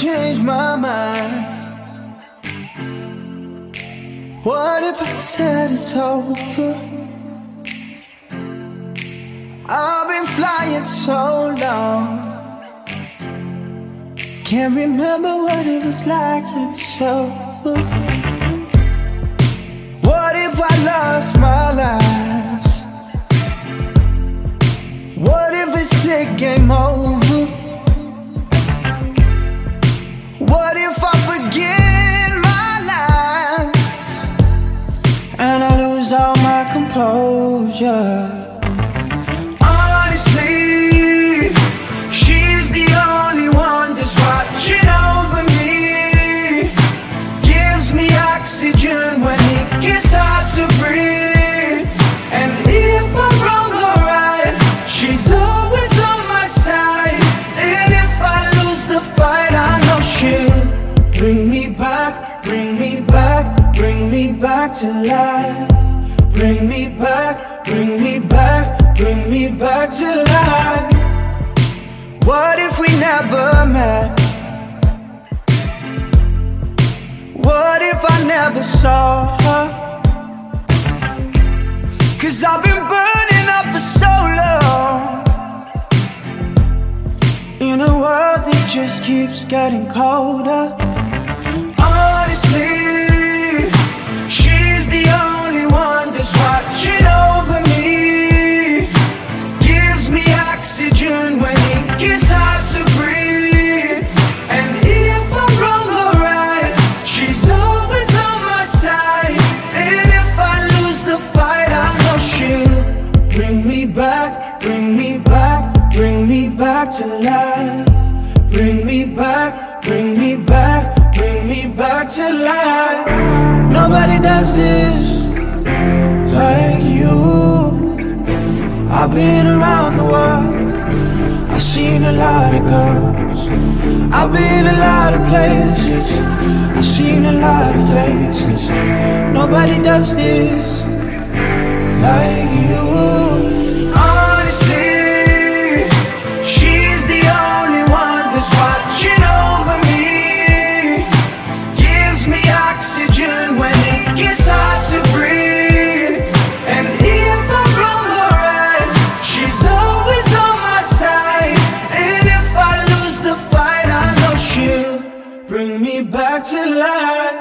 change my mind? What if I said it's over? I've been flying so long. Can't remember what it was like to be sober. What if I lost my life? What if it's a game over? Me back, bring me back, bring me back to life. Bring me back, back to life. What if we never met? What if I never saw her? Cause I've been burning up for so long In a world that just keeps getting colder life. Bring me back, bring me back, bring me back to life. Nobody does this like you. I've been around the world. I've seen a lot of girls. I've been a lot of places. I've seen a lot of faces. Nobody does this like bring me back to life